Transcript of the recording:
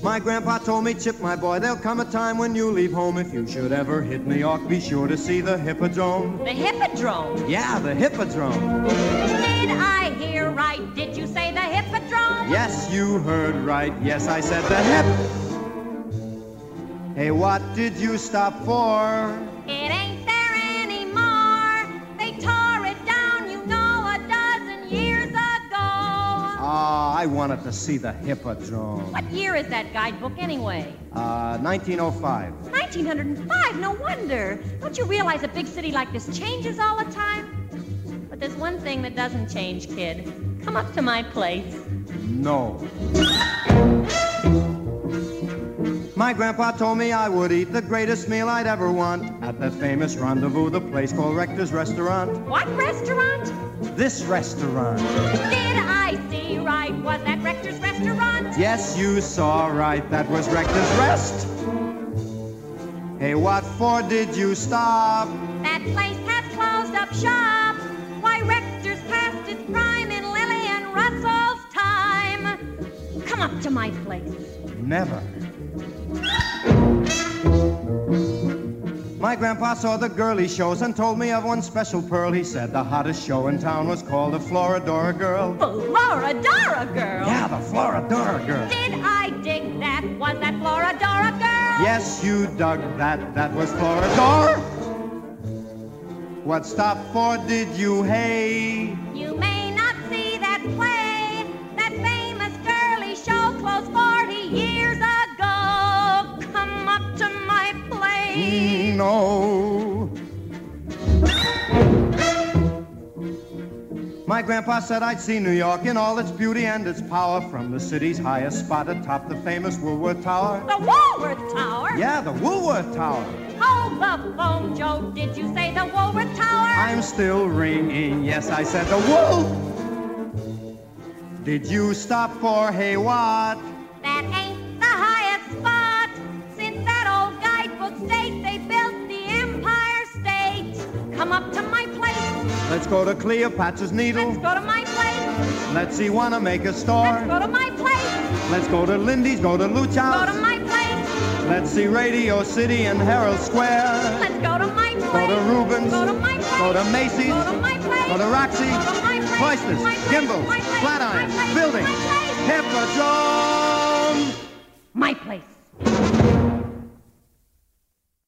My grandpa told me, Chip, my boy, there'll come a time when you leave home. If you should ever hit New York, be sure to see the Hippodrome. The Hippodrome? Yeah, the Hippodrome. Did I hear right? Did you say the Hippodrome? Yes, you heard right. Yes, I said the hip. Hey, what did you stop for? It ain't there I wanted to see the Hippodrome. What year is that guidebook anyway? Uh, 1905. 1905, no wonder. Don't you realize a big city like this changes all the time? But there's one thing that doesn't change, kid. Come up to my place. No. My grandpa told me I would eat the greatest meal I'd ever want at that famous rendezvous, the place called Rector's Restaurant. What restaurant? This restaurant. Yes, you saw right. That was Rector's Rest. Hey, what for did you stop? That place has closed up shop. Why, Rector's past its prime in Lillian Russell's time. Come up to my place. Never. My grandpa saw the girly shows and told me of one special pearl. He said the hottest show in town was called the Florodora Girl. Florodora Girl? Yeah, the Florodora Girl. Did I dig that? Was that Florodora Girl? Yes, you dug that. That was Florodora. What stop for did you hay? No. My grandpa said I'd see New York in all its beauty and its power from the city's highest spot atop the famous Woolworth Tower. The Woolworth Tower? Yeah, the Woolworth Tower. Hold the phone, Joe. Did you say the Woolworth Tower? I'm still ringing. Yes, I said the wool. Did you stop for hey Let's go to Cleopatra's Needle. Let's go to my place. Let's see Wanamaker's store. Let's go to my place. Let's go to Lindy's, go to Luch Go to my place. Let's see Radio City and Herald Square. Let's go to my place. Go to Reuben's. Go to my place. Go to Macy's. Go to my place. Go to Roxy. Go to my place. Cloisters. My place. Gimbels. My place. Flatirons. My place. Buildings. My place. Hippodrome. My place.